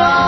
Oh.